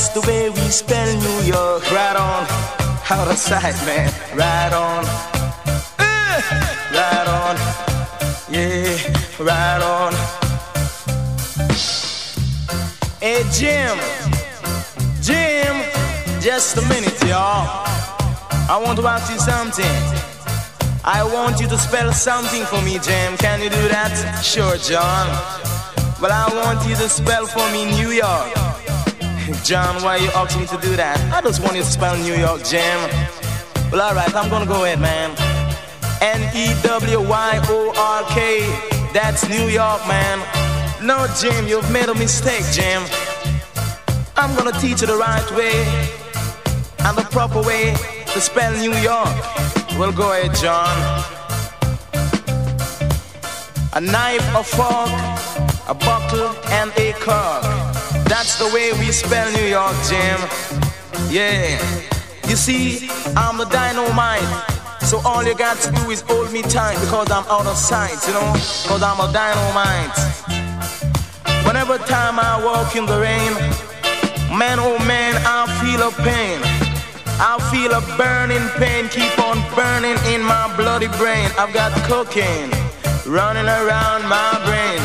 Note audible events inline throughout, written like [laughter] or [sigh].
That's the way we spell New York. Right on. Out of sight, man. Right on. Uh, right on. Yeah, right on. Hey, Jim. Jim. Just a minute, y'all. I want to ask you something. I want you to spell something for me, Jim. Can you do that? Sure, John. Well, I want you to spell for me New York. John, why you asking me to do that? I just want you to spell New York, Jim. Well, alright, I'm gonna go ahead, man. N-E-W-Y-O-R-K. That's New York, man. No, Jim, you've made a mistake, Jim. I'm gonna teach you the right way and the proper way to spell New York. Well, go ahead, John. A knife, a fork, a bottle, and a cork. That's the way we spell New York, Jim. Yeah. You see, I'm the dynamite. So all you got to do is hold me tight because I'm out of sight, you know? Because I'm a dynamite. Whenever time I walk in the rain, man oh man, I feel a pain. I feel a burning pain keep on burning in my bloody brain. I've got cocaine running around my brain.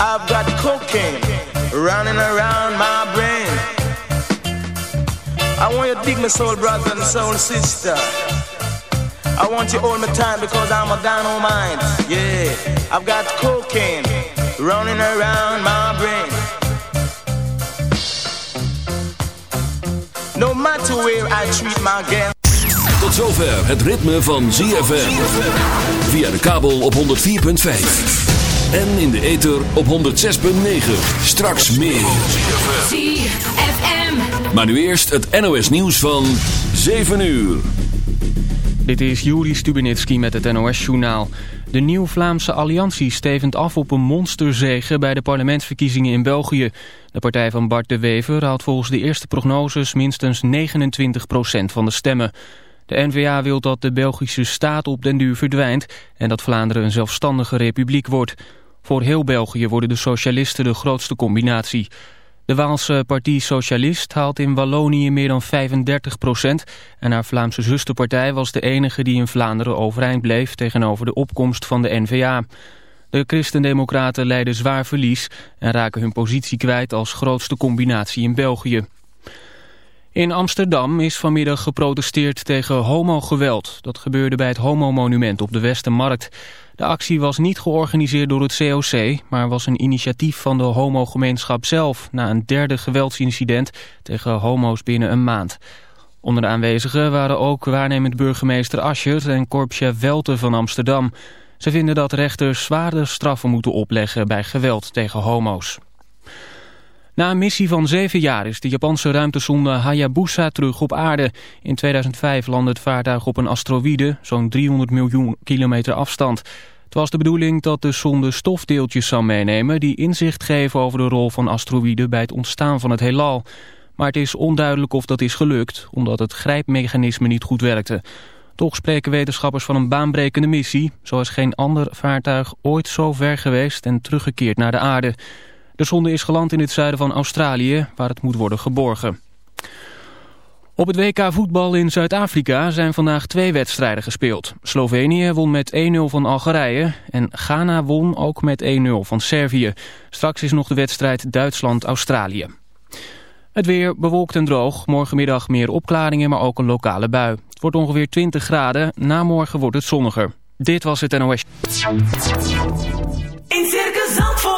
I've got cocaine running around my brain. I want you to dig my soul brother and soul sister. I want you all my time because I'm a dynamite. Yeah, I've got cocaine running around my brain. No matter where I treat my girl. Tot zover het ritme van ZFM. Via de kabel op 104.5. En in de ether op 106.9. Straks meer. ZFM. Maar nu eerst het NOS nieuws van 7 uur. Dit is Juri Stubenitski met het NOS-journaal. De Nieuw-Vlaamse Alliantie stevend af op een monsterzege bij de parlementsverkiezingen in België. De partij van Bart de Wever haalt volgens de eerste prognoses minstens 29% van de stemmen. De N-VA wil dat de Belgische staat op den duur verdwijnt en dat Vlaanderen een zelfstandige republiek wordt. Voor heel België worden de socialisten de grootste combinatie. De Waalse Partie Socialist haalt in Wallonië meer dan 35 procent... en haar Vlaamse zusterpartij was de enige die in Vlaanderen overeind bleef... tegenover de opkomst van de N-VA. De Christendemocraten leiden zwaar verlies... en raken hun positie kwijt als grootste combinatie in België. In Amsterdam is vanmiddag geprotesteerd tegen homogeweld. Dat gebeurde bij het homomonument op de Westermarkt. De actie was niet georganiseerd door het COC, maar was een initiatief van de homogemeenschap zelf... na een derde geweldsincident tegen homo's binnen een maand. Onder de aanwezigen waren ook waarnemend burgemeester Ascher en korpschef Welte van Amsterdam. Ze vinden dat rechters zwaarder straffen moeten opleggen bij geweld tegen homo's. Na een missie van zeven jaar is de Japanse ruimtesonde Hayabusa terug op aarde. In 2005 landde het vaartuig op een asteroïde, zo'n 300 miljoen kilometer afstand. Het was de bedoeling dat de sonde stofdeeltjes zou meenemen... die inzicht geven over de rol van asteroïden bij het ontstaan van het heelal. Maar het is onduidelijk of dat is gelukt, omdat het grijpmechanisme niet goed werkte. Toch spreken wetenschappers van een baanbrekende missie. Zo is geen ander vaartuig ooit zo ver geweest en teruggekeerd naar de aarde... De zonde is geland in het zuiden van Australië, waar het moet worden geborgen. Op het WK voetbal in Zuid-Afrika zijn vandaag twee wedstrijden gespeeld. Slovenië won met 1-0 van Algerije en Ghana won ook met 1-0 van Servië. Straks is nog de wedstrijd Duitsland-Australië. Het weer bewolkt en droog. Morgenmiddag meer opklaringen, maar ook een lokale bui. Het wordt ongeveer 20 graden. Na morgen wordt het zonniger. Dit was het NOS. In Circus Zandvoort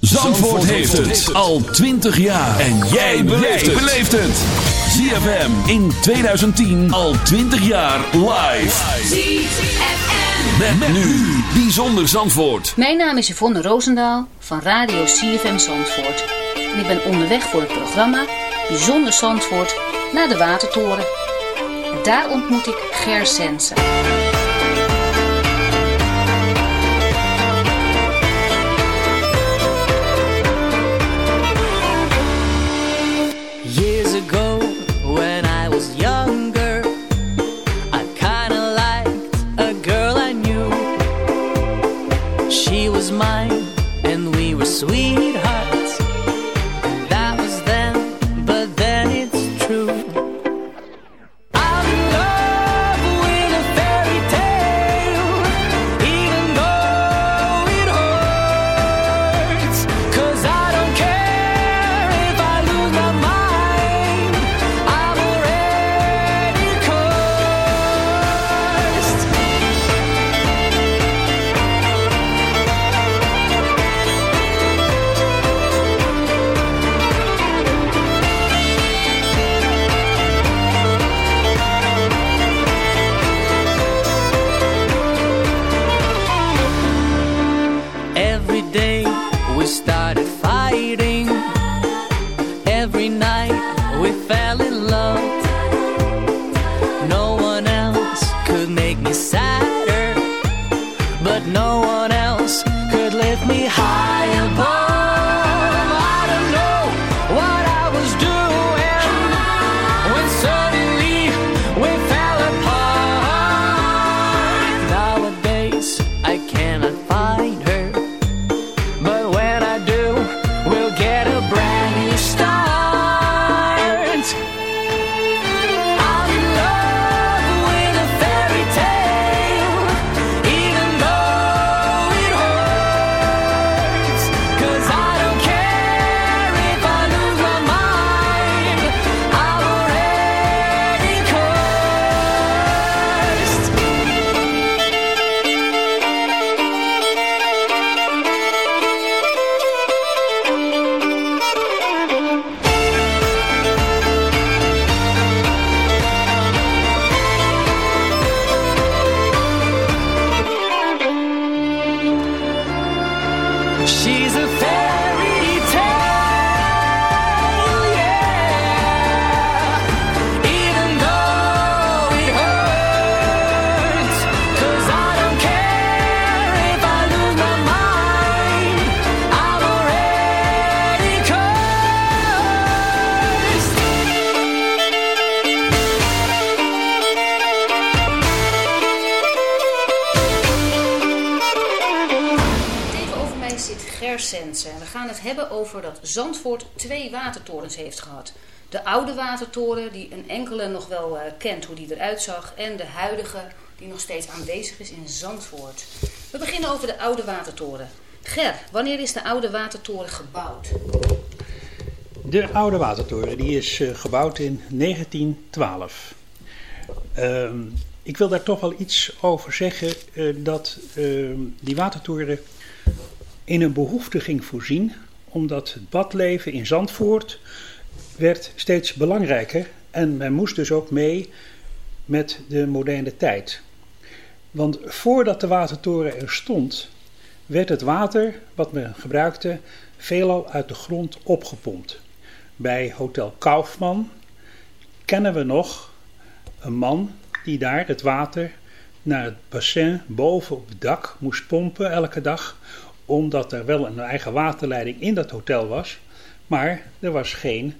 Zandvoort heeft het al 20 jaar. En jij beleeft het. ZFM in 2010 al 20 jaar live. ZFM. Met, nu bijzonder Zandvoort. Mijn naam is Yvonne Roosendaal van Radio CFM Zandvoort. en ik ben onderweg voor het programma Bijzonder Zandvoort naar de Watertoren. En daar ontmoet ik Ger Sensen. sweet. Hebben over dat Zandvoort twee watertorens heeft gehad. De oude watertoren, die een enkele nog wel eh, kent hoe die eruit zag. En de huidige, die nog steeds aanwezig is in Zandvoort. We beginnen over de oude watertoren. Ger, wanneer is de oude watertoren gebouwd? De oude watertoren die is eh, gebouwd in 1912. Ehm, ik wil daar toch wel iets over zeggen eh, dat ehm, die watertoren in een behoefte ging voorzien, omdat het badleven in Zandvoort werd steeds belangrijker en men moest dus ook mee met de moderne tijd. Want voordat de watertoren er stond, werd het water wat men gebruikte veelal uit de grond opgepompt. Bij Hotel Kaufman kennen we nog een man die daar het water naar het bassin boven op het dak moest pompen elke dag, omdat er wel een eigen waterleiding in dat hotel was, maar er was geen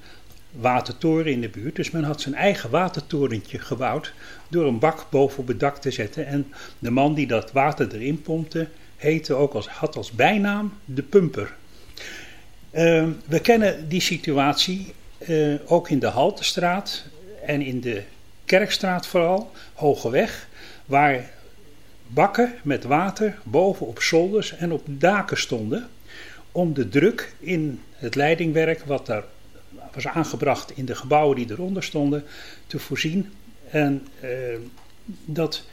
watertoren in de buurt. Dus men had zijn eigen watertorentje gebouwd door een bak boven op het dak te zetten. En de man die dat water erin pompte, heette ook als, had als bijnaam de pumper. Uh, we kennen die situatie uh, ook in de Haltestraat en in de Kerkstraat vooral, Hogeweg, waar bakken met water boven op zolders en op daken stonden om de druk in het leidingwerk wat daar was aangebracht in de gebouwen die eronder stonden te voorzien. En uh, dat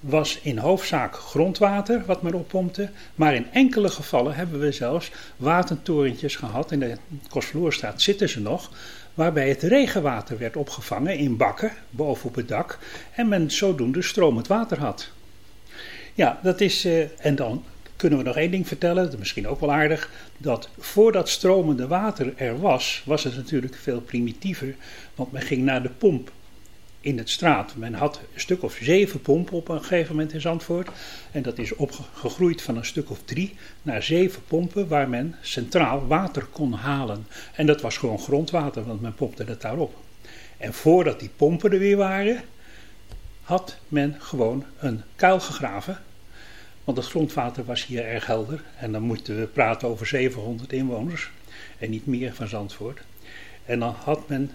was in hoofdzaak grondwater wat men oppompte. Maar in enkele gevallen hebben we zelfs watertorentjes gehad. In de Kostvloerstraat zitten ze nog. Waarbij het regenwater werd opgevangen in bakken boven op het dak. En men zodoende stromend water had. Ja, dat is. Uh, en dan kunnen we nog één ding vertellen, misschien ook wel aardig. Dat voordat stromende water er was, was het natuurlijk veel primitiever. Want men ging naar de pomp in het straat. Men had een stuk of zeven pompen op een gegeven moment in Zandvoort. En dat is opgegroeid van een stuk of drie naar zeven pompen waar men centraal water kon halen. En dat was gewoon grondwater, want men pompte het daarop. En voordat die pompen er weer waren, had men gewoon een kuil gegraven. Want het grondwater was hier erg helder. En dan moeten we praten over 700 inwoners. En niet meer van Zandvoort. En dan had men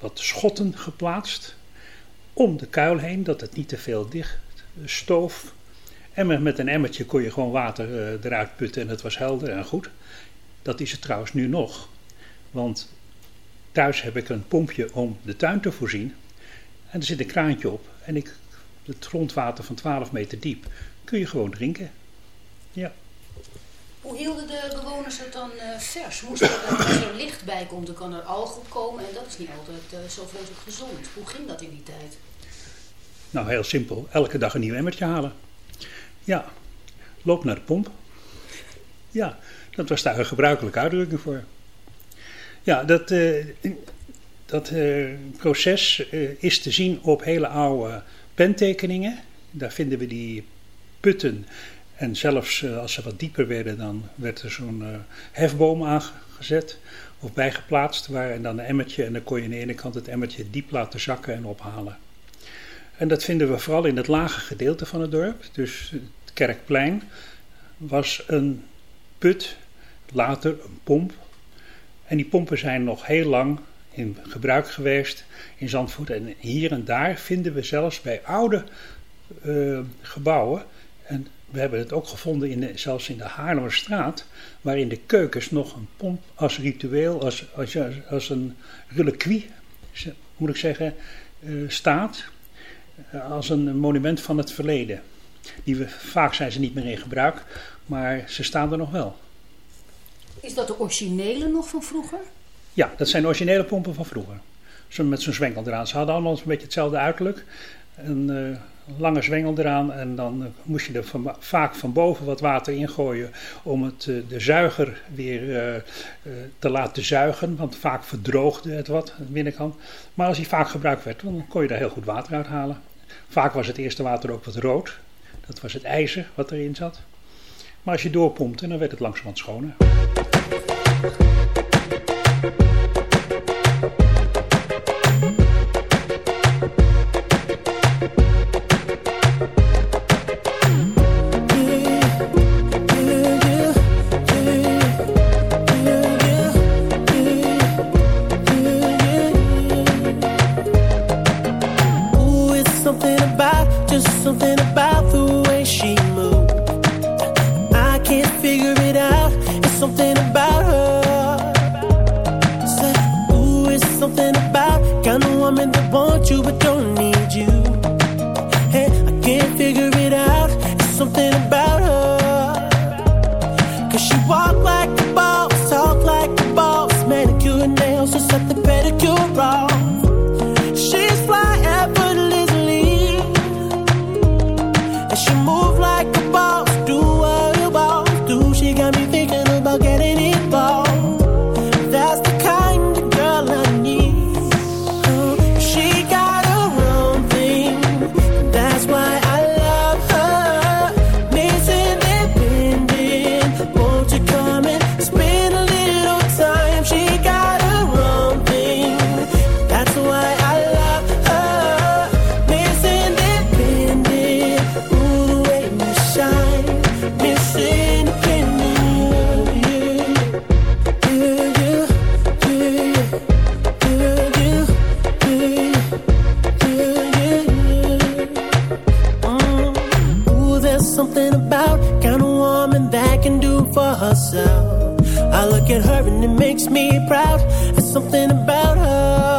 wat schotten geplaatst om de kuil heen, dat het niet te veel dicht stoof. En met- met een emmertje kon je gewoon water eh, eruit putten en het was helder en goed. Dat is het trouwens nu nog. Want thuis heb ik een pompje om de tuin te voorzien. En er zit een kraantje op. En ik, het grondwater van 12 meter diep kun je gewoon drinken. Ja. Hoe hielden de bewoners het dan eh, vers? Moest er, als er licht bij komt, dan kan er alg op komen. En dat is niet altijd eh, zo vreselijk gezond. Hoe ging dat in die tijd? Nou, heel simpel. Elke dag een nieuw emmertje halen. Ja, loop naar de pomp. Ja, dat was daar een gebruikelijke uitdrukking voor. Ja, dat, eh, dat eh, proces eh, is te zien op hele oude pentekeningen. Daar vinden we die putten. En zelfs eh, als ze wat dieper werden, dan werd er zo'n hefboom aangezet of bijgeplaatst. Waar, en dan een emmertje. En dan kon je aan de ene kant het emmertje diep laten zakken en ophalen. En dat vinden we vooral in het lage gedeelte van het dorp. Dus het Kerkplein was een put, later een pomp. En die pompen zijn nog heel lang in gebruik geweest in Zandvoort. En hier en daar vinden we zelfs bij oude eh, gebouwen. En we hebben het ook gevonden in zelfs in de Haarlemmerstraat. Waar in de keukens nog een pomp als ritueel, als, als, als een reliquie, moet ik zeggen, eh, staat eh, als een monument van het verleden. Die we, vaak zijn ze niet meer in gebruik, maar ze staan er nog wel. Is dat de originele nog van vroeger? Ja, dat zijn originele pompen van vroeger. Met zo'n zwengel eraan. Ze hadden allemaal een beetje hetzelfde uiterlijk. Een eh, lange zwengel eraan en dan eh, moest je er vaak van boven wat water ingooien om het, eh, de zuiger weer te laten zuigen. Want vaak verdroogde het wat aan de binnenkant. Maar als die vaak gebruikt werd, dan kon je daar heel goed water uit halen. Vaak was het eerste water ook wat rood. Dat was het ijzer wat erin zat. Maar als je doorpompte, dan werd het langzamerhand schoner. She makes me proud. There's something about her.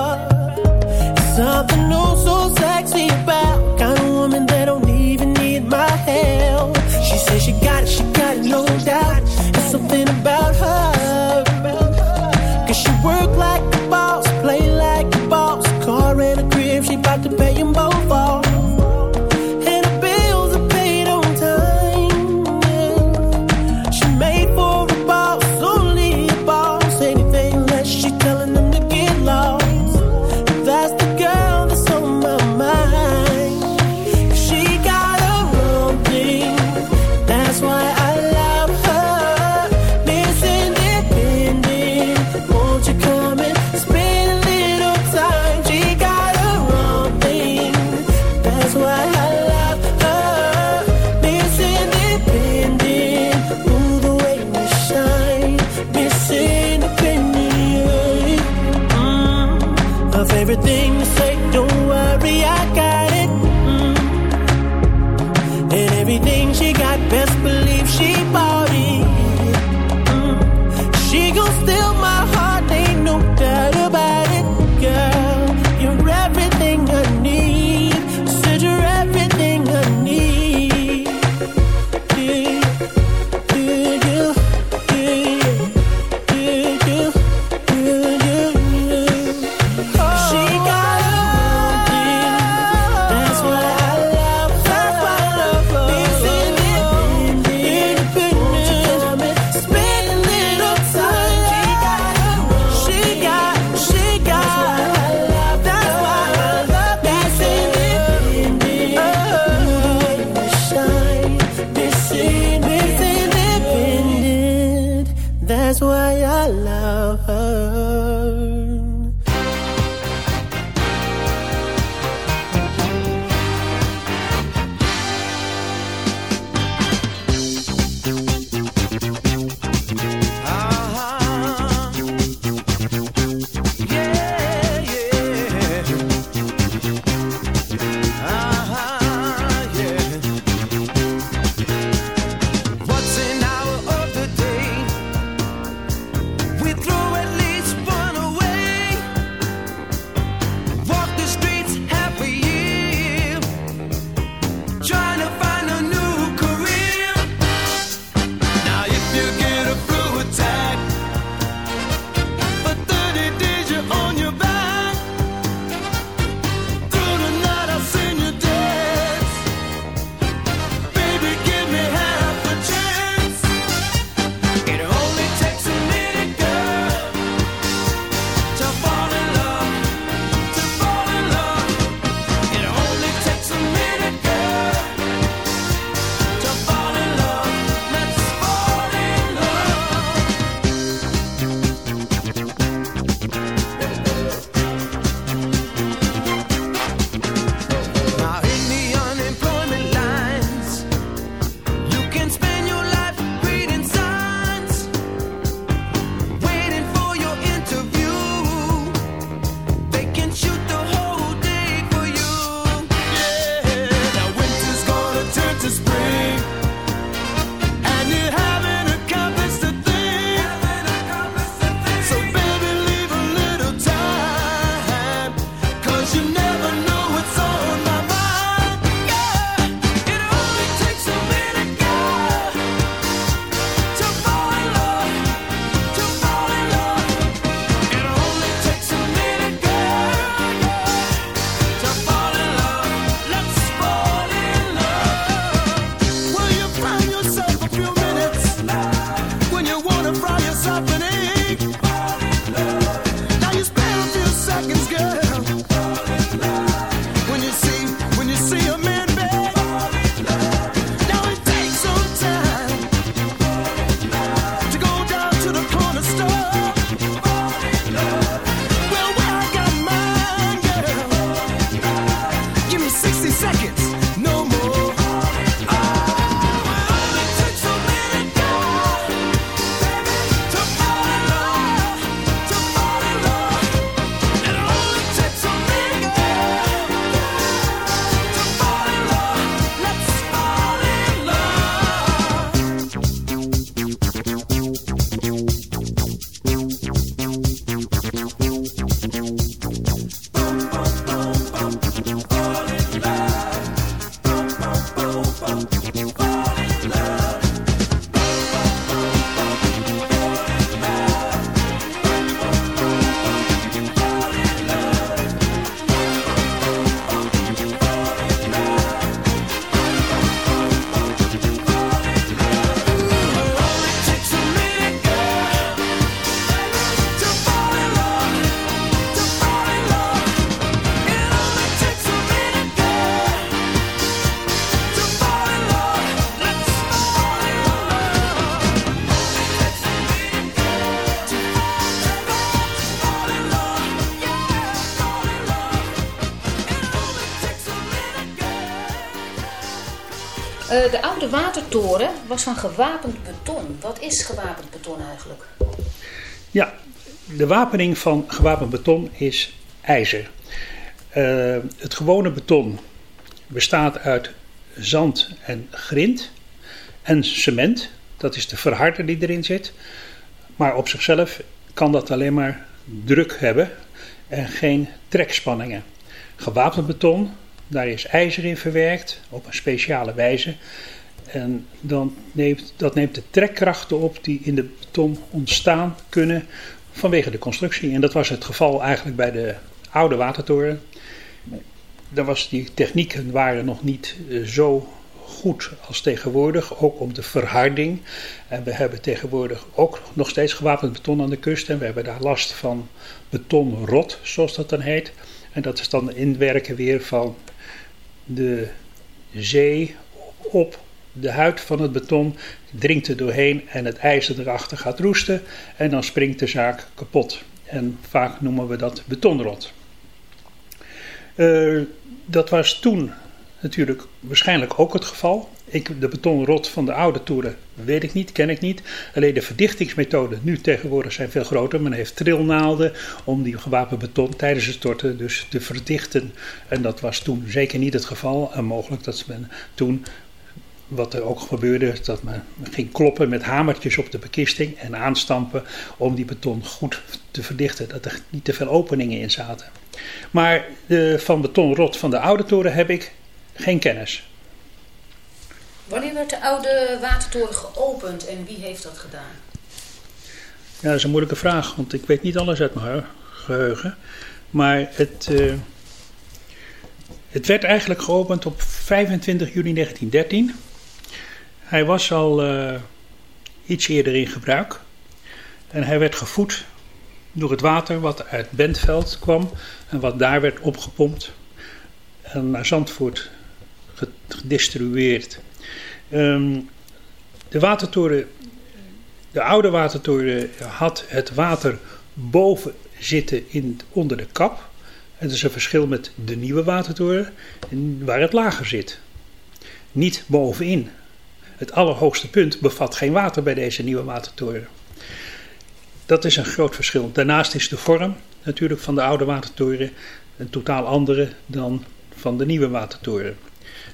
Oude watertoren was van gewapend beton. Wat is gewapend beton eigenlijk? Ja, de wapening van gewapend beton is ijzer. Eh, het gewone beton bestaat uit zand en grind en cement. Dat is de verharder die erin zit. Maar op zichzelf kan dat alleen maar druk hebben en geen trekspanningen. Gewapend beton, daar is ijzer in verwerkt op een speciale wijze. En dan neemt, dat neemt de trekkrachten op die in de beton ontstaan kunnen vanwege de constructie. En dat was het geval eigenlijk bij de oude watertoren. Daar was die technieken waren nog niet eh, zo goed als tegenwoordig, ook om de verharding. En we hebben tegenwoordig ook nog steeds gewapend beton aan de kust. En we hebben daar last van betonrot, zoals dat dan heet. En dat is dan inwerken weer van de zee op de huid van het beton, dringt er doorheen en het ijzer erachter gaat roesten. En dan springt de zaak kapot. En vaak noemen we dat betonrot. Uh, dat was toen natuurlijk waarschijnlijk ook het geval. Ik, de betonrot van de oude toeren weet ik niet, ken ik niet. Alleen de verdichtingsmethoden nu tegenwoordig zijn veel groter. Men heeft trilnaalden om die gewapend beton tijdens het storten dus te verdichten. En dat was toen zeker niet het geval. En mogelijk dat men toen, wat er ook gebeurde, dat men ging kloppen met hamertjes op de bekisting en aanstampen om die beton goed te verdichten. Dat er niet te veel openingen in zaten. Maar de, van betonrot van de oude toren heb ik geen kennis. Wanneer werd de oude watertoren geopend en wie heeft dat gedaan? Ja, dat is een moeilijke vraag, want ik weet niet alles uit mijn geheugen. Maar het, uh, het werd eigenlijk geopend op 25 juni 1913. Hij was al uh, iets eerder in gebruik. En hij werd gevoed door het water wat uit Bentveld kwam en wat daar werd opgepompt en naar Zandvoort gedistribueerd. Um, de watertoren, de oude watertoren had het water boven zitten in, onder de kap. Het is een verschil met de nieuwe watertoren, waar het lager zit. Niet bovenin. Het allerhoogste punt bevat geen water bij deze nieuwe watertoren. Dat is een groot verschil. Daarnaast is de vorm natuurlijk van de oude watertoren een totaal andere dan van de nieuwe watertoren.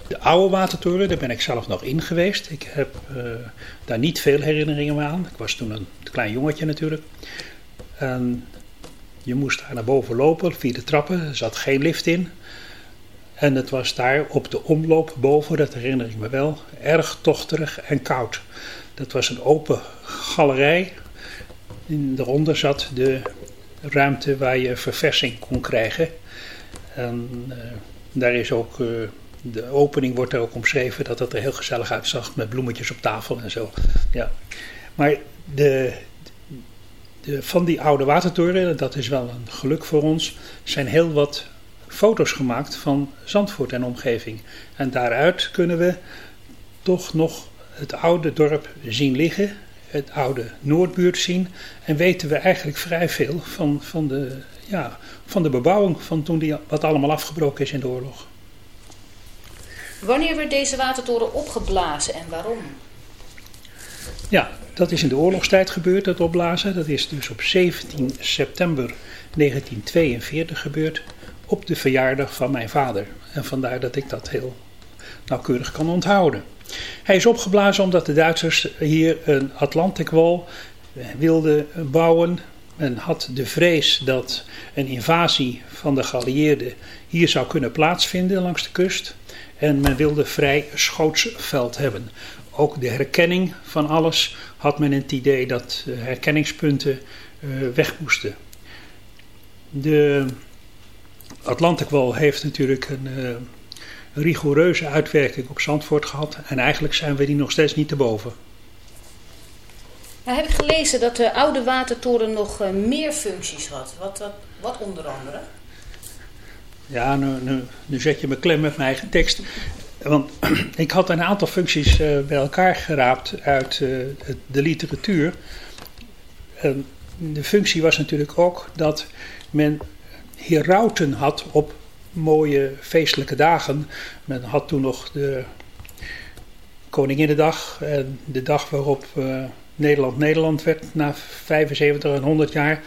De oude watertoren, daar ben ik zelf nog in geweest. Ik heb uh, daar niet veel herinneringen aan. Ik was toen een klein jongetje natuurlijk. En je moest daar naar boven lopen via de trappen. Er zat geen lift in. En het was daar op de omloop boven, dat herinner ik me wel, erg tochterig en koud. Dat was een open galerij. Daaronder zat de ruimte waar je verversing kon krijgen. En uh, daar is ook, uh, de opening wordt er ook omschreven dat het er heel gezellig uitzag met bloemetjes op tafel en zo. Ja. Maar de, de, van die oude watertoren, dat is wel een geluk voor ons, zijn heel wat foto's gemaakt van Zandvoort en omgeving. En daaruit kunnen we toch nog het oude dorp zien liggen, het oude Noordbuurt zien. En weten we eigenlijk vrij veel van, van, de, ja, van de bebouwing van toen die, wat allemaal afgebroken is in de oorlog. Wanneer werd deze watertoren opgeblazen en waarom? Ja, dat is in de oorlogstijd gebeurd, dat opblazen. Dat is dus op 17 september 1942 gebeurd, op de verjaardag van mijn vader. En vandaar dat ik dat heel nauwkeurig kan onthouden. Hij is opgeblazen omdat de Duitsers hier een Atlantic Wall wilden bouwen. Men had de vrees dat een invasie van de geallieerden hier zou kunnen plaatsvinden langs de kust. En men wilde vrij schootsveld hebben. Ook de herkenning van alles had men het idee dat herkenningspunten uh, weg moesten. De Atlantic Wall heeft natuurlijk een uh, rigoureuze uitwerking op Zandvoort gehad. En eigenlijk zijn we die nog steeds niet te boven. Nou heb ik gelezen dat de oude watertoren nog uh, meer functies had. Wat, wat, wat onder andere? Ja, nu, nu, nu, zet je me klem met mijn eigen tekst. Want [clears throat] ik had een aantal functies uh, bij elkaar geraapt uit de literatuur. En de functie was natuurlijk ook dat men herauten had op mooie feestelijke dagen. Men had toen nog de Koninginnedag en de dag waarop uh, Nederland Nederland werd na 75 en 100 jaar.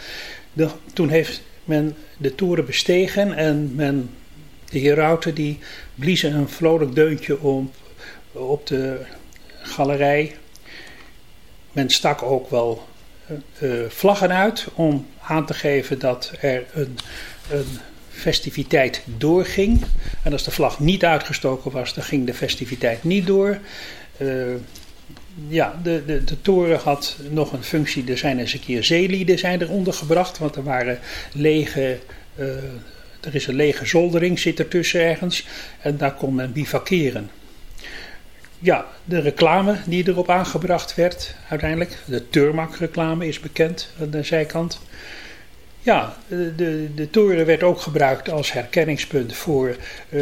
Toen heeft men de toren bestegen en men, de herauten die bliezen een vrolijk deuntje om, op de galerij. Men stak ook wel eh, eh, vlaggen uit om aan te geven dat er een, een festiviteit doorging. En als de vlag niet uitgestoken was, dan ging de festiviteit niet door. Eh, ja, de, de, de toren had nog een functie. Er zijn eens een keer zeelieden zijn er ondergebracht, want er waren lege. eh, er is een lege zoldering, zit ertussen ergens. En daar kon men bivakeren. Ja, de reclame die erop aangebracht werd, uiteindelijk. De Turmac-reclame is bekend aan de zijkant. Ja, de, de, toren werd ook gebruikt als herkenningspunt voor, eh,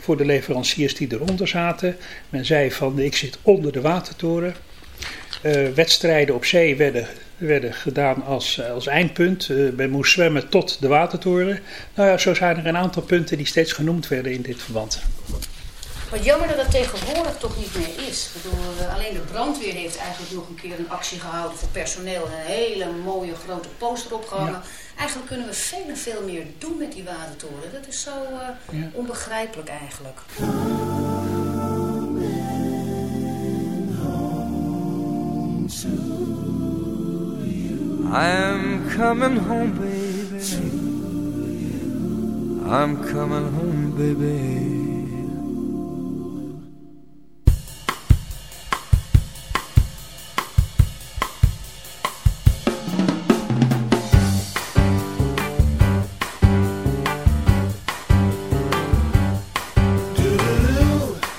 voor de leveranciers die eronder zaten. Men zei van ik zit onder de watertoren. Eh, wedstrijden op zee werden, werden gedaan als, als eindpunt. Eh, men moest zwemmen tot de watertoren. Nou ja, zo zijn er een aantal punten die steeds genoemd werden in dit verband. Wat jammer dat dat tegenwoordig toch niet meer is. Ik bedoel, eh, alleen de brandweer heeft eigenlijk nog een keer een actie gehouden voor personeel. en Een hele mooie grote poster opgehangen. Eigenlijk kunnen we veel en veel meer doen met die watertoren. Dat is zo eh, Ja. onbegrijpelijk eigenlijk. I'm coming home, baby. I'm coming home, baby.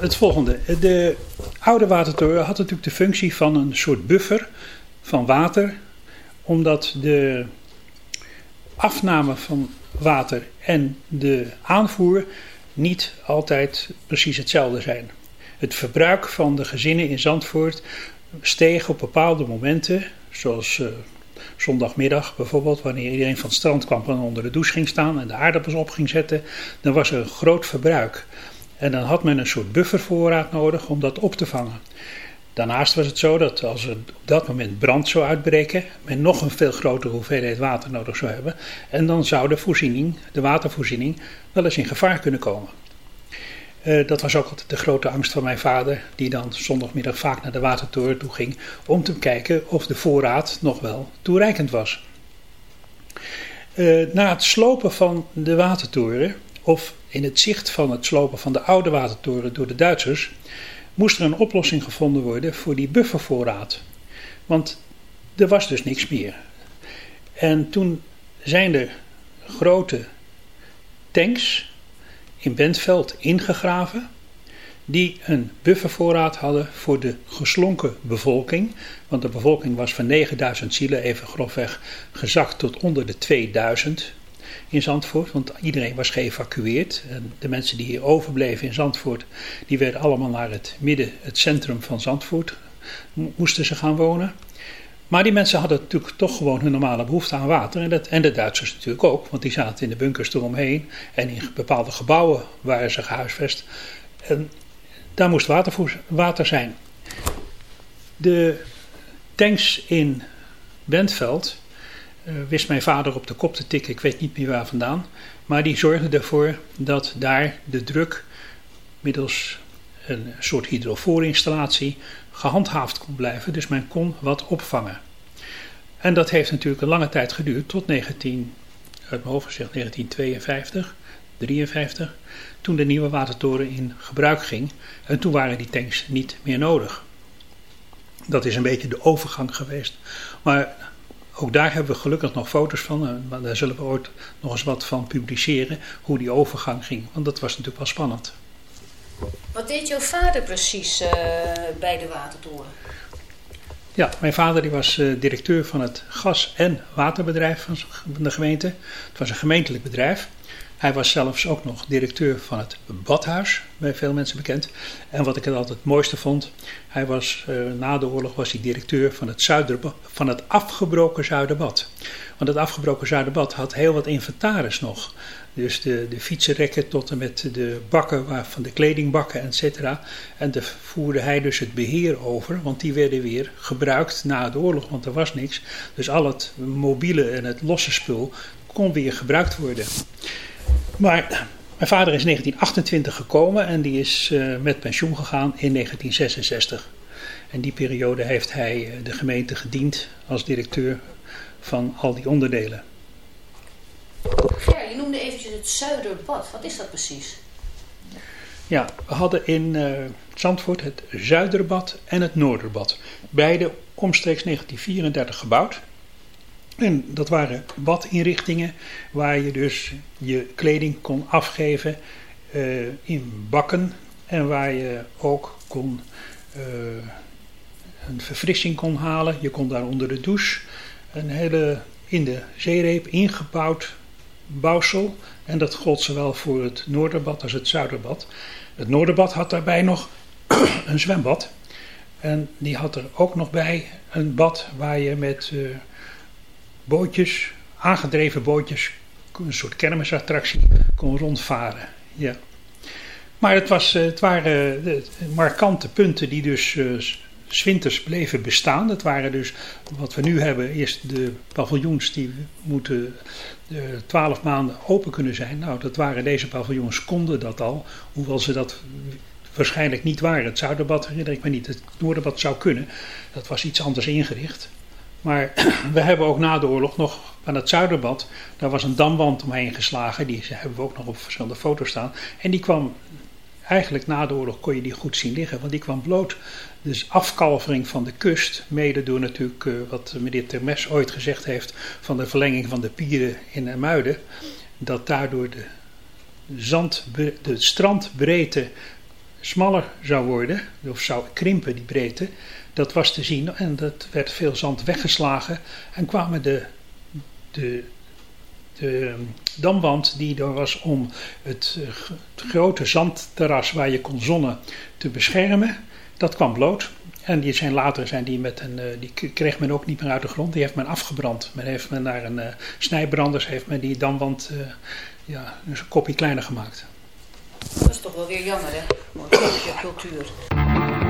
het volgende. De oude watertoren had natuurlijk de functie van een soort buffer van water, omdat de afname van water en de aanvoer niet altijd precies hetzelfde zijn. Het verbruik van de gezinnen in Zandvoort steeg op bepaalde momenten, zoals eh, zondagmiddag bijvoorbeeld, wanneer iedereen van het strand kwam en onder de douche ging staan en de aardappels op ging zetten, dan was er een groot verbruik. En dan had men een soort buffervoorraad nodig om dat op te vangen. Daarnaast was het zo dat als er op dat moment brand zou uitbreken, men nog een veel grotere hoeveelheid water nodig zou hebben. En dan zou de voorziening, de watervoorziening, wel eens in gevaar kunnen komen. Eh, dat was ook altijd de grote angst van mijn vader, die dan zondagmiddag vaak naar de watertoren toe ging om te kijken of de voorraad nog wel toereikend was. Eh, na het slopen van de watertoren, of in het zicht van het slopen van de oude watertoren door de Duitsers, moest er een oplossing gevonden worden voor die buffervoorraad. Want er was dus niks meer. En toen zijn er grote tanks in Bentveld ingegraven die een buffervoorraad hadden voor de geslonken bevolking. Want de bevolking was van 9000 zielen even grofweg gezakt tot onder de 2000 in Zandvoort. Want iedereen was geëvacueerd. En de mensen die hier overbleven in Zandvoort, die werden allemaal naar het midden, het centrum van Zandvoort, moesten ze gaan wonen. Maar die mensen hadden natuurlijk toch gewoon hun normale behoefte aan water. En, dat, en de Duitsers natuurlijk ook, want die zaten in de bunkers eromheen. En in bepaalde gebouwen waren ze gehuisvest. En daar moest water, water zijn. De tanks in Bentveld wist mijn vader op de kop te tikken, ik weet niet meer waar vandaan. Maar die zorgden ervoor dat daar de druk middels een soort hydrofoorinstallatie gehandhaafd kon blijven. Dus men kon wat opvangen. En dat heeft natuurlijk een lange tijd geduurd, tot 19, uit mijn hoofd gezegd 1952, 53, toen de nieuwe watertoren in gebruik ging. En toen waren die tanks niet meer nodig. Dat is een beetje de overgang geweest. Maar ook daar hebben we gelukkig nog foto's van. en Daar zullen we ooit nog eens wat van publiceren. Hoe die overgang ging. Want dat was natuurlijk wel spannend. Wat deed jouw vader precies eh, bij de watertoren? Ja, mijn vader die was eh, directeur van het gas- en waterbedrijf van de gemeente. Het was een gemeentelijk bedrijf. Hij was zelfs ook nog directeur van het badhuis, bij veel mensen bekend. En wat ik het altijd het mooiste vond, hij was, eh, na de oorlog was hij directeur van het, Zuiderba- van het afgebroken Zuiderbad. Want het afgebroken Zuiderbad had heel wat inventaris nog. Dus de, de fietsenrekken tot en met de bakken van de kledingbakken, et cetera. En daar voerde hij dus het beheer over, want die werden weer gebruikt na de oorlog, want er was niks. Dus al het mobiele en het losse spul kon weer gebruikt worden. Maar mijn vader is in 1928 gekomen en die is eh, met pensioen gegaan in 1966. En die periode heeft hij eh, de gemeente gediend als directeur van al die onderdelen. Ger, je noemde eventjes het Zuiderbad. Wat is dat precies? Ja, we hadden in eh, Zandvoort het Zuiderbad en het Noorderbad. Beide omstreeks 1934 gebouwd. En dat waren badinrichtingen waar je dus je kleding kon afgeven eh, in bakken. En waar je ook kon, eh, een verfrissing kon halen. Je kon daar onder de douche een hele in de zeereep ingebouwd bouwsel. En dat gold zowel voor het Noorderbad als het Zuiderbad. Het Noorderbad had daarbij nog [clears throat] een zwembad. En die had er ook nog bij een bad waar je met eh, bootjes, aangedreven bootjes, een soort kermisattractie, kon rondvaren. Ja. Maar het, was, eh, het waren de markante punten die dus eh, s winters bleven bestaan. Dat waren dus wat we nu hebben, eerst de paviljoens die moeten twaalf maanden open kunnen zijn. Nou, dat waren deze paviljoens, konden dat al, hoewel ze dat waarschijnlijk niet waren. Het Zuiderbad herinner ik me niet. Het Noorderbad zou kunnen. Dat was iets anders ingericht. Maar [clears throat] we hebben ook na de oorlog nog aan het Zuiderbad, daar was een damwand omheen geslagen. Die hebben we ook nog op verschillende foto's staan. En die kwam, eigenlijk na de oorlog kon je die goed zien liggen, want die kwam bloot. Dus afkalvering van de kust, mede door natuurlijk uh, wat meneer Termes ooit gezegd heeft van de verlenging van de pieren in Muiden. Dat daardoor de, zand, de strandbreedte smaller zou worden, of zou krimpen die breedte. Dat was te zien en dat werd veel zand weggeslagen en kwamen de, de, de damwand die er was om het, het grote zandterras waar je kon zonnen te beschermen, dat kwam bloot. En die zijn later zijn die met een, die kreeg men ook niet meer uit de grond. Die heeft men afgebrand. Men heeft men naar een uh, snijbranders heeft men die damwand ja, een kopje kleiner gemaakt. Dat is toch wel weer jammer, hè? Mooi [coughs] cultuur.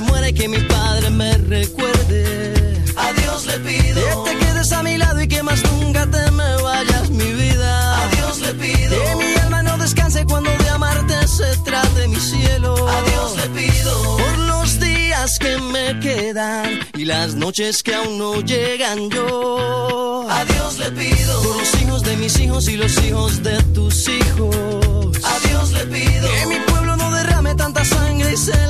se muera y que mi padre me recuerde. A Dios le pido que te quedes a mi lado y que más nunca te me vayas, mi vida. A Dios le pido que mi alma no descanse cuando de amarte se trate mi cielo. A Dios le pido por los días que me quedan y las noches que aún no llegan yo. A Dios le pido por los hijos de mis hijos y los hijos de tus hijos. A Dios le pido que mi pueblo no derrame tanta sangre y se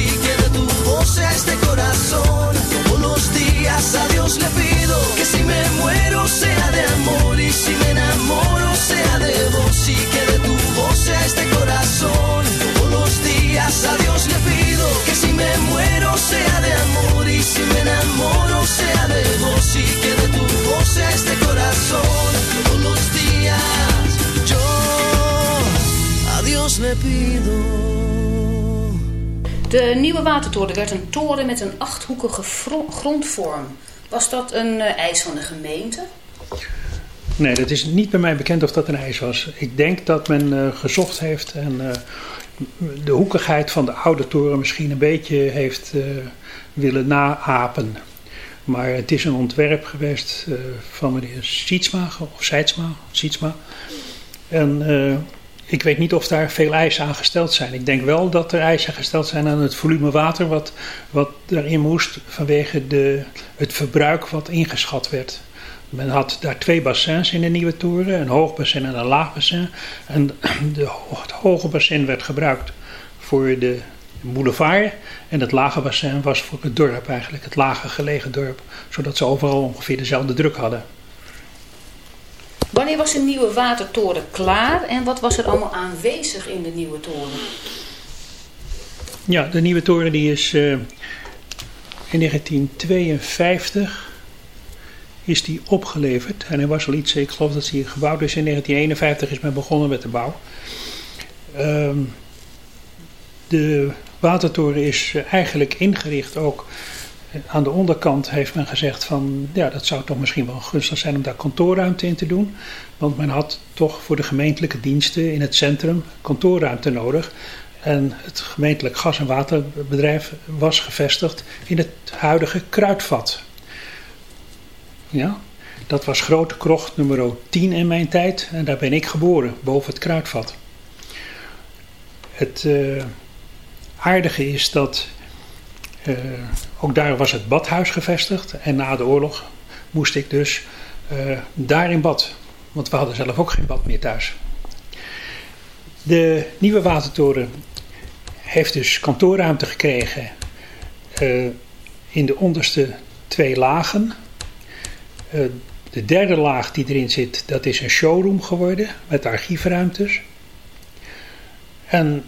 que de tu voz sea este corazón. Todos los días a Dios le pido que si me muero sea de amor y si me enamoro sea de vos y que de tu voz sea este corazón. Todos los días a Dios le pido que si me muero sea de amor y si me enamoro sea de vos y que de tu voz sea este corazón. Todos los días yo a Dios le pido. De nieuwe watertoren werd een toren met een achthoekige grondvorm. Was dat een eh, eis van de gemeente? Nee, dat is niet bij mij bekend of dat een ijs was. Ik denk dat men eh, gezocht heeft en eh, de hoekigheid van de oude toren misschien een beetje heeft eh, willen naapen. Maar het is een ontwerp geweest van meneer Sietsma, of Seidsma, Sietsma. En ik weet niet of daar veel eisen aan gesteld zijn. Ik denk wel dat er eisen gesteld zijn aan het volume water wat, wat erin moest vanwege de, het verbruik wat ingeschat werd. Men had daar twee bassins in de nieuwe toren, een hoog bassin en een laag bassin. En [clears throat] de, het hoge bassin werd gebruikt voor de boulevard en het lage bassin was voor het dorp eigenlijk, het lage gelegen dorp. Zodat ze overal ongeveer dezelfde druk hadden. Wanneer was de nieuwe watertoren klaar en wat was er allemaal aanwezig in de nieuwe toren? Ja, de nieuwe toren die is eh, in 1952 is die opgeleverd. En hij was al iets, ik geloof dat hij gebouwd is in 1951 is men begonnen met de bouw. Ehm, de watertoren is eh, eigenlijk ingericht ook. Aan de onderkant heeft men gezegd van ja, dat zou toch misschien wel gunstig zijn om daar kantoorruimte in te doen. Want men had toch voor de gemeentelijke diensten in het centrum kantoorruimte nodig. En het gemeentelijk gas- en waterbedrijf was gevestigd in het huidige kruidvat. Ja, dat was Grote Krocht nummer 10 in mijn tijd en daar ben ik geboren, boven het kruidvat. Het eh, aardige is dat eh, ook daar was het badhuis gevestigd en na de oorlog moest ik dus eh, daar in bad, want we hadden zelf ook geen bad meer thuis. De nieuwe watertoren heeft dus kantoorruimte gekregen eh, in de onderste twee lagen. Eh, de derde laag die erin zit, dat is een showroom geworden met archiefruimtes. En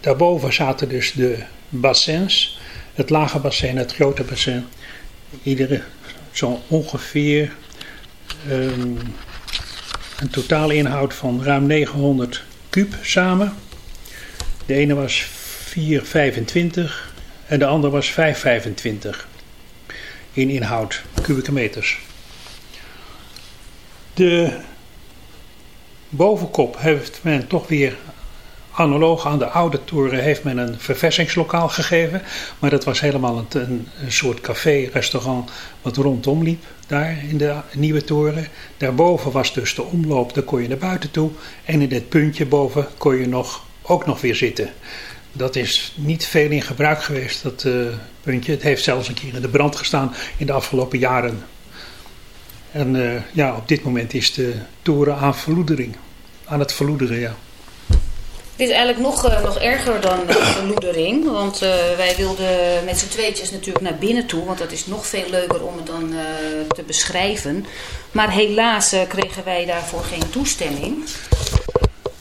daarboven zaten dus de bassins. Het lage bassin, het grote bassin. Iedere zo ongeveer ehm, een totale inhoud van ruim 900 kub samen. De ene was 425 en de andere was 525 in inhoud, kubieke meters. De bovenkop heeft men toch weer analoog aan de oude toren heeft men een verversingslokaal gegeven. Maar dat was helemaal een, een, soort café, restaurant wat rondom liep daar in de nieuwe toren. Daarboven was dus de omloop, daar kon je naar buiten toe. En in dit puntje boven kon je nog, ook nog weer zitten. Dat is niet veel in gebruik geweest, dat eh, puntje. Het heeft zelfs een keer in de brand gestaan in de afgelopen jaren. En eh, ja, op dit moment is de toren aan verloedering. Aan het verloederen, ja. Dit is eigenlijk nog, eh, nog erger dan de [coughs] verloedering. Want eh, wij wilden met z'n tweetjes natuurlijk naar binnen toe. Want dat is nog veel leuker om het dan eh, te beschrijven. Maar helaas kregen wij daarvoor geen toestemming.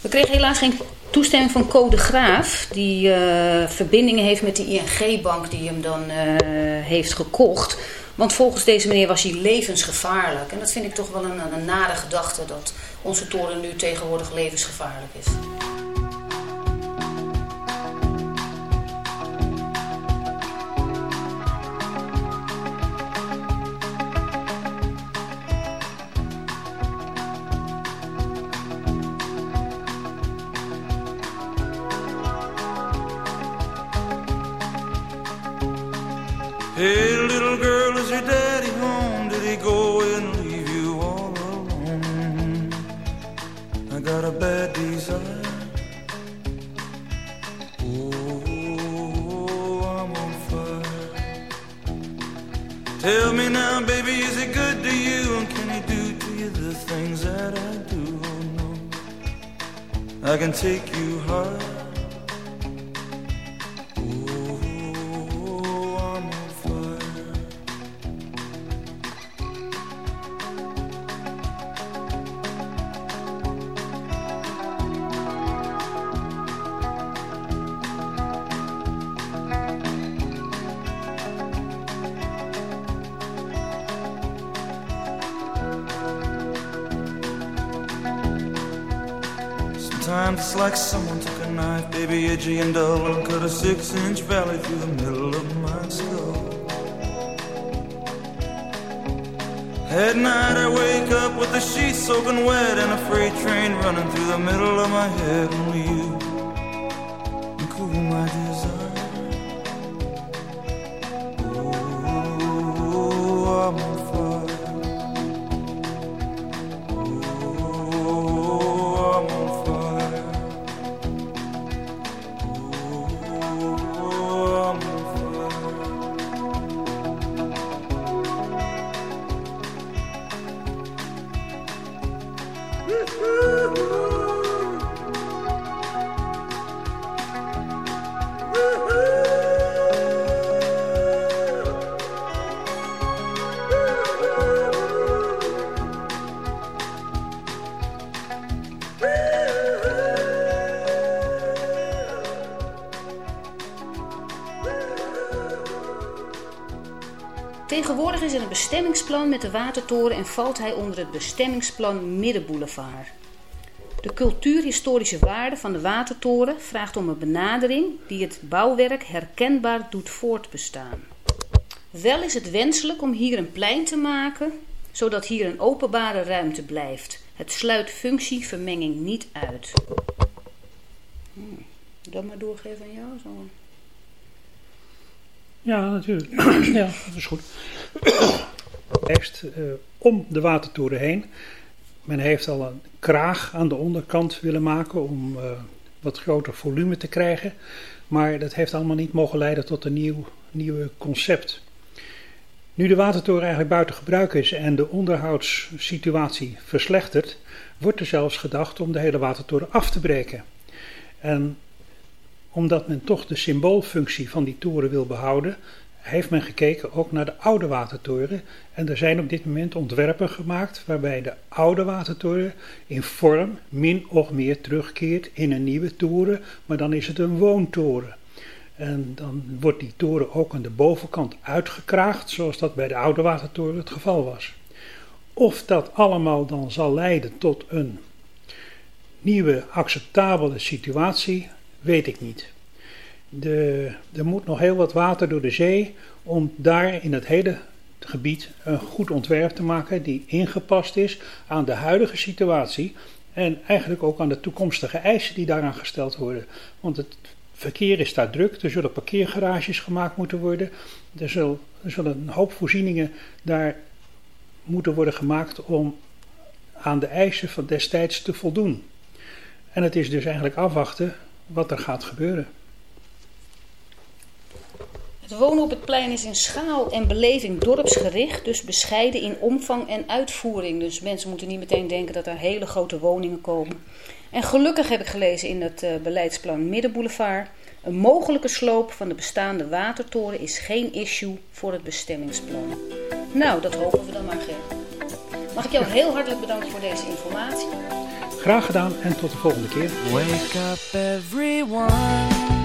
We kregen helaas geen toestemming van Code Graaf. Die verbindingen heeft met de ING-bank die hem dan heeft gekocht. Want volgens deze meneer was hij levensgevaarlijk. En dat vind ik toch wel een, een nare gedachte. Dat onze toren nu tegenwoordig levensgevaarlijk is. Wet and a freight train running through the middle of my head. Only you can cool my desire. Watertoren en valt hij onder het bestemmingsplan Middenboulevard. De cultuurhistorische waarde van de watertoren vraagt om een benadering die het bouwwerk herkenbaar doet voortbestaan. Wel is het wenselijk om hier een plein te maken, zodat hier een openbare ruimte blijft. Het sluit functievermenging niet uit. Hmm, Dat maar doorgeven aan jou. Zo. Ja, natuurlijk. [clears throat] ja, dat is goed. Tekst eh, om de watertoren heen. Men heeft al een kraag aan de onderkant willen maken om eh, wat groter volume te krijgen. Maar dat heeft allemaal niet mogen leiden tot een nieuw nieuwe concept. Nu de watertoren eigenlijk buiten gebruik is en de onderhoudssituatie verslechtert, wordt er zelfs gedacht om de hele watertoren af te breken. En omdat men toch de symboolfunctie van die toren wil behouden, heeft men gekeken ook naar de oude watertoren. En er zijn op dit moment ontwerpen gemaakt waarbij de oude watertoren in vorm min of meer terugkeert in een nieuwe toren, maar dan is het een woontoren. En dan wordt die toren ook aan de bovenkant uitgekraagd, zoals dat bij de oude watertoren het geval was. Of dat allemaal dan zal leiden tot een nieuwe acceptabele situatie, weet ik niet. De, er moet nog heel wat water door de zee om daar in het hele gebied een goed ontwerp te maken die ingepast is aan de huidige situatie en eigenlijk ook aan de toekomstige eisen die daaraan gesteld worden. Want het verkeer is daar druk, er zullen parkeergarages gemaakt moeten worden, er, zal, er zullen een hoop voorzieningen daar moeten worden gemaakt om aan de eisen van destijds te voldoen. En het is dus eigenlijk afwachten wat er gaat gebeuren. Het wonen op het plein is in schaal en beleving dorpsgericht, dus bescheiden in omvang en uitvoering. Dus mensen moeten niet meteen denken dat er hele grote woningen komen. En gelukkig heb ik gelezen in het uh, beleidsplan Middenboulevard. Een mogelijke sloop van de bestaande watertoren is geen issue voor het bestemmingsplan. Nou, dat hopen we dan maar, Ger. Mag ik jou heel hartelijk bedanken voor deze informatie. Graag gedaan en tot de volgende keer. Wake up everyone.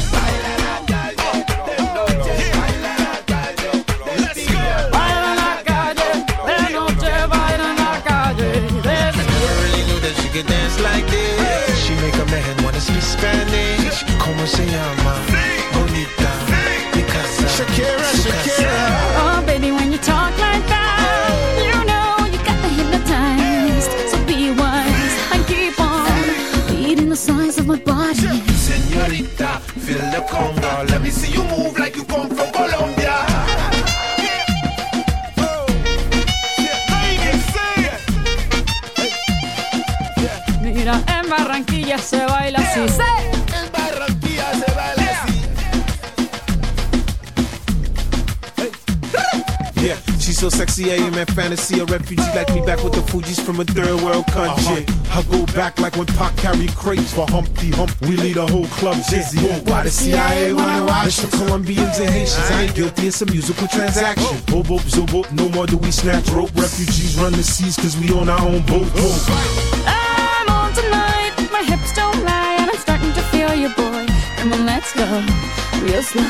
Let me see you move like sexy, I am in fantasy. A refugee like me back with the Fuji's from a third world country. Uh-huh. I go back like when Pac carried crates for Humpty Hump. We lead a whole club dizzy. Why the CIA wanna watch? It's for Colombians and Haitians. I ain't guilty, it's a musical transaction. Oh. Boop, boop, zoop, boop, no more do we snatch rope. Refugees run the seas cause we on our own boat. Oh. I'm on tonight, my hips don't lie, and I'm starting to feel you, boy. Come on, let's go real slow.